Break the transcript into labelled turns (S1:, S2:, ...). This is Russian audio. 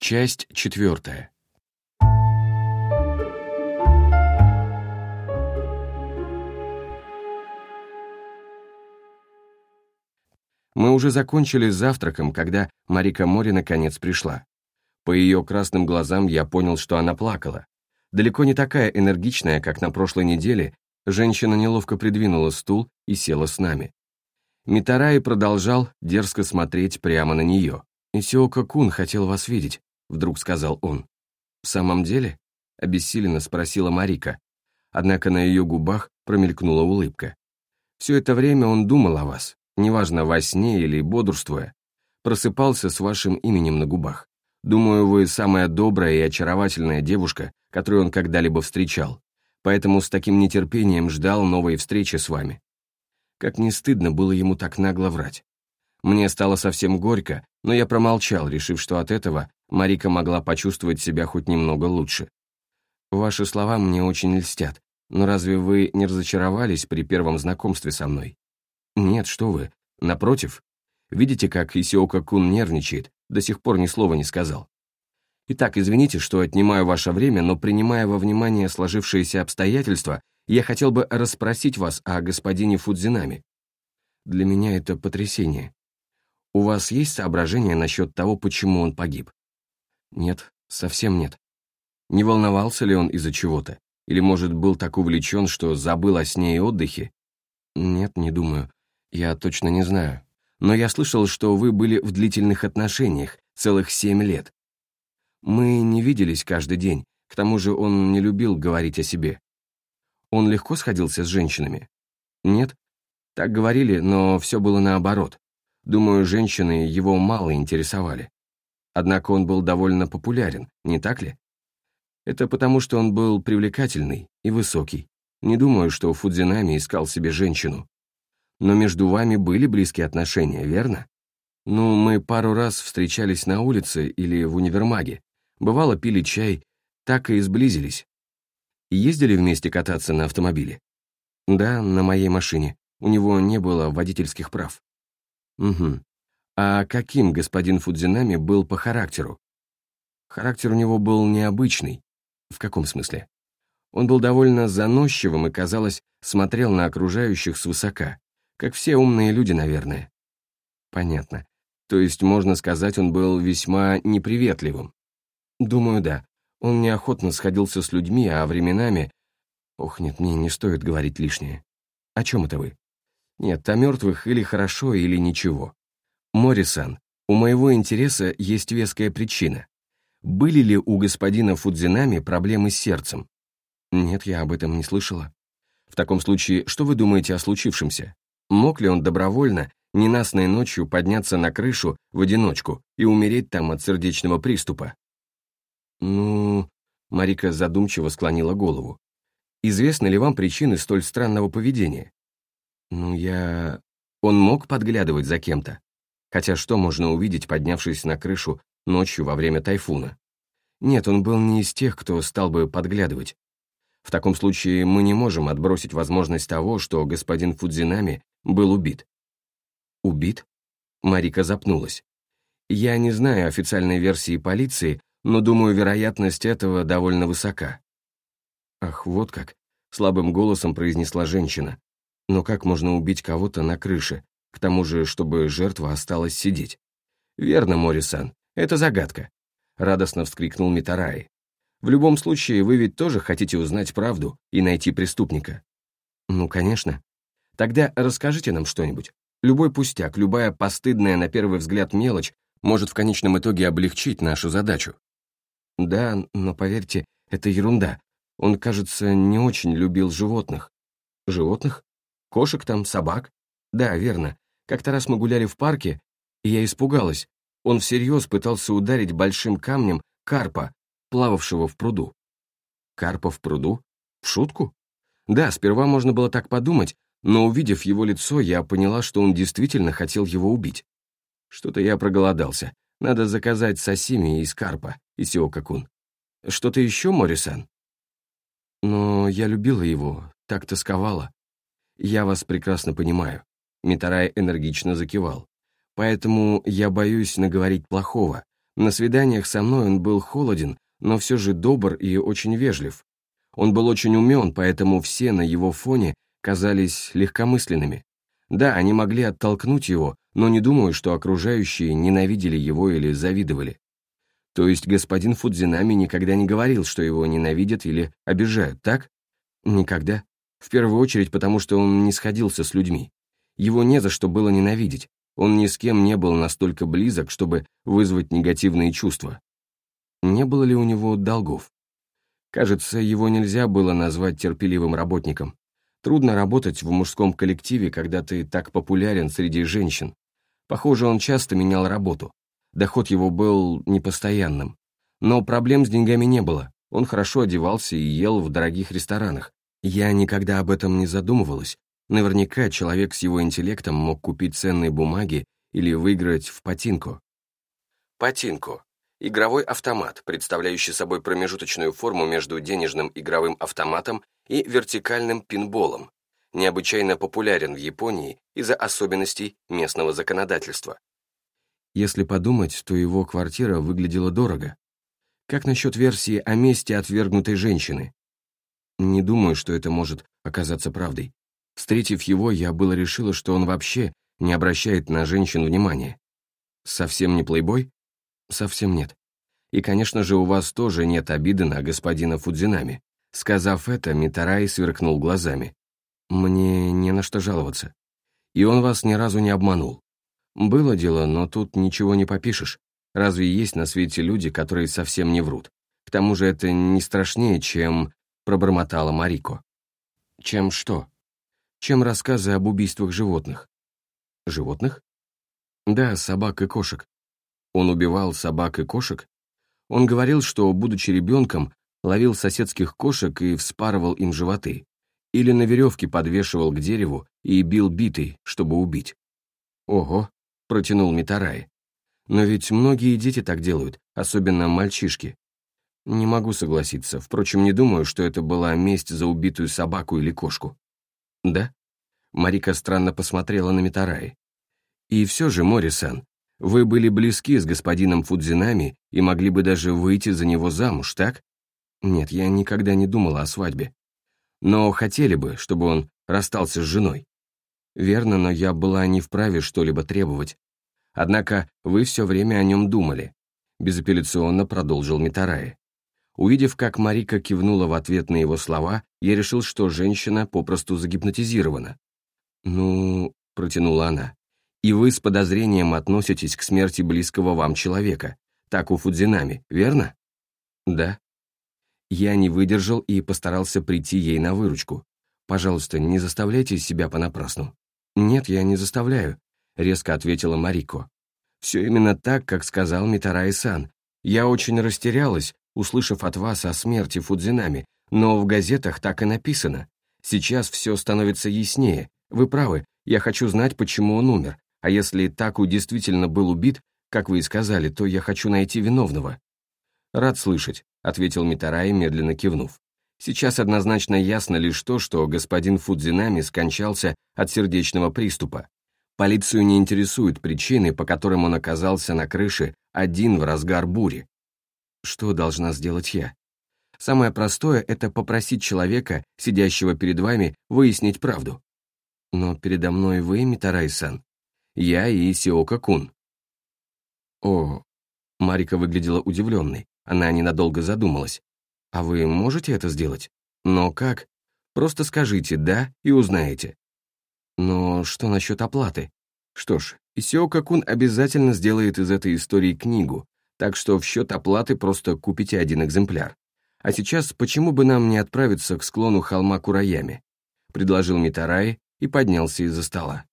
S1: Часть четвертая. Мы уже закончили с завтраком, когда Марика Мори наконец пришла. По ее красным глазам я понял, что она плакала. Далеко не такая энергичная, как на прошлой неделе, женщина неловко придвинула стул и села с нами. Митараи продолжал дерзко смотреть прямо на нее. «Исиока Кун хотел вас видеть», — вдруг сказал он. «В самом деле?» — обессиленно спросила Марика. Однако на ее губах промелькнула улыбка. «Все это время он думал о вас, неважно, во сне или бодрствуя. Просыпался с вашим именем на губах. Думаю, вы самая добрая и очаровательная девушка, которую он когда-либо встречал, поэтому с таким нетерпением ждал новой встречи с вами». Как не стыдно было ему так нагло врать. Мне стало совсем горько, но я промолчал, решив, что от этого Марика могла почувствовать себя хоть немного лучше. «Ваши слова мне очень льстят, но разве вы не разочаровались при первом знакомстве со мной?» «Нет, что вы. Напротив. Видите, как Исиока Кун нервничает, до сих пор ни слова не сказал. Итак, извините, что отнимаю ваше время, но принимая во внимание сложившиеся обстоятельства, я хотел бы расспросить вас о господине Фудзинами. Для меня это потрясение. У вас есть соображения насчет того, почему он погиб? Нет, совсем нет. Не волновался ли он из-за чего-то? Или, может, был так увлечен, что забыл о сне и отдыхе? Нет, не думаю. Я точно не знаю. Но я слышал, что вы были в длительных отношениях, целых семь лет. Мы не виделись каждый день, к тому же он не любил говорить о себе. Он легко сходился с женщинами? Нет. Так говорили, но все было наоборот. Думаю, женщины его мало интересовали. Однако он был довольно популярен, не так ли? Это потому, что он был привлекательный и высокий. Не думаю, что Фудзинами искал себе женщину. Но между вами были близкие отношения, верно? Ну, мы пару раз встречались на улице или в универмаге. Бывало, пили чай, так и сблизились. Ездили вместе кататься на автомобиле? Да, на моей машине. У него не было водительских прав. Угу. А каким господин Фудзинами был по характеру? Характер у него был необычный. В каком смысле? Он был довольно заносчивым и, казалось, смотрел на окружающих свысока, как все умные люди, наверное. Понятно. То есть, можно сказать, он был весьма неприветливым. Думаю, да. Он неохотно сходился с людьми, а временами... Ох, нет, мне не стоит говорить лишнее. О чем это вы? Нет, о мертвых или хорошо, или ничего. Морисан, у моего интереса есть веская причина. Были ли у господина Фудзинами проблемы с сердцем? Нет, я об этом не слышала. В таком случае, что вы думаете о случившемся? Мог ли он добровольно, ненастной ночью подняться на крышу в одиночку и умереть там от сердечного приступа? Ну... Марика задумчиво склонила голову. Известны ли вам причины столь странного поведения? Ну, я... Он мог подглядывать за кем-то? Хотя что можно увидеть, поднявшись на крышу ночью во время тайфуна? Нет, он был не из тех, кто стал бы подглядывать. В таком случае мы не можем отбросить возможность того, что господин Фудзинами был убит. Убит? Марика запнулась. Я не знаю официальной версии полиции, но думаю, вероятность этого довольно высока. Ах, вот как, слабым голосом произнесла женщина. Но как можно убить кого-то на крыше, к тому же, чтобы жертва осталась сидеть? Верно, Морисан, это загадка. Радостно вскрикнул Митараи. В любом случае, вы ведь тоже хотите узнать правду и найти преступника. Ну, конечно. Тогда расскажите нам что-нибудь. Любой пустяк, любая постыдная на первый взгляд мелочь может в конечном итоге облегчить нашу задачу. Да, но поверьте, это ерунда. Он, кажется, не очень любил животных. Животных? Кошек там, собак? Да, верно. Как-то раз мы гуляли в парке, и я испугалась. Он всерьез пытался ударить большим камнем карпа, плававшего в пруду. Карпа в пруду? В шутку? Да, сперва можно было так подумать, но увидев его лицо, я поняла, что он действительно хотел его убить. Что-то я проголодался. Надо заказать сосими из карпа, из Сиокакун. Что-то еще, Морисан? Но я любила его, так тосковала. «Я вас прекрасно понимаю», — Митарай энергично закивал. «Поэтому я боюсь наговорить плохого, На свиданиях со мной он был холоден, но все же добр и очень вежлив. Он был очень умен, поэтому все на его фоне казались легкомысленными. Да, они могли оттолкнуть его, но не думаю, что окружающие ненавидели его или завидовали. То есть господин Фудзинами никогда не говорил, что его ненавидят или обижают, так? Никогда. В первую очередь потому, что он не сходился с людьми. Его не за что было ненавидеть. Он ни с кем не был настолько близок, чтобы вызвать негативные чувства. Не было ли у него долгов? Кажется, его нельзя было назвать терпеливым работником. Трудно работать в мужском коллективе, когда ты так популярен среди женщин. Похоже, он часто менял работу. Доход его был непостоянным. Но проблем с деньгами не было. Он хорошо одевался и ел в дорогих ресторанах. Я никогда об этом не задумывалась. Наверняка человек с его интеллектом мог купить ценные бумаги или выиграть в патинку. Патинку – игровой автомат, представляющий собой промежуточную форму между денежным игровым автоматом и вертикальным пинболом, необычайно популярен в Японии из-за особенностей местного законодательства. Если подумать, то его квартира выглядела дорого. Как насчет версии о месте отвергнутой женщины? Не думаю, что это может оказаться правдой. Встретив его, я было решила, что он вообще не обращает на женщин внимания. Совсем не плейбой? Совсем нет. И, конечно же, у вас тоже нет обиды на господина Фудзинами. Сказав это, Митарай сверкнул глазами. Мне не на что жаловаться. И он вас ни разу не обманул. Было дело, но тут ничего не попишешь. Разве есть на свете люди, которые совсем не врут? К тому же это не страшнее, чем... пробормотала Марико. Чем что? Чем рассказы об убийствах животных. Животных? Да, собак и кошек. Он убивал собак и кошек? Он говорил, что, будучи ребенком, ловил соседских кошек и вспарывал им животы. Или на веревке подвешивал к дереву и бил битой, чтобы убить. Ого, протянул Митарай. Но ведь многие дети так делают, особенно мальчишки. Не могу согласиться, впрочем, не думаю, что это была месть за убитую собаку или кошку. Да? Марика странно посмотрела на Митараи. И все же, Морисан, вы были близки с господином Фудзинами и могли бы даже выйти за него замуж, так? Нет, я никогда не думала о свадьбе. Но хотели бы, чтобы он расстался с женой. Верно, но я была не вправе что-либо требовать. Однако вы все время о нем думали. Безапелляционно продолжил Митарай. Увидев, как Марика кивнула в ответ на его слова, я решил, что женщина попросту загипнотизирована. «Ну...» — протянула она. «И вы с подозрением относитесь к смерти близкого вам человека, так у Фудзинами, верно?» «Да», я не выдержал и постарался прийти ей на выручку. «Пожалуйста, не заставляйте себя понапрасну». «Нет, я не заставляю», — резко ответила Марико. «Все именно так, как сказал Митарай-сан. Я очень растерялась, услышав от вас о смерти Фудзинами, но в газетах так и написано. Сейчас все становится яснее. Вы правы, я хочу знать, почему он умер. А если Таку действительно был убит, как вы и сказали, то я хочу найти виновного». «Рад слышать ответил Митарай, медленно кивнув. Сейчас однозначно ясно лишь то, что господин Фудзинами скончался от сердечного приступа. Полицию не интересуют причины, по которым он оказался на крыше один в разгар бури. Что должна сделать я? Самое простое — это попросить человека, сидящего перед вами, выяснить правду. Но передо мной вы, Митарай-сан. Я и Сиока-кун. О, Марика выглядела удивленной. Она ненадолго задумалась. «А вы можете это сделать? Но как? Просто скажите «да» и узнаете». Но что насчет оплаты? Что ж, Исиока-кун обязательно сделает из этой истории книгу, так что в счет оплаты просто купите один экземпляр. А сейчас почему бы нам не отправиться к склону холма Кураями? Предложил Митарай и поднялся из-за стола.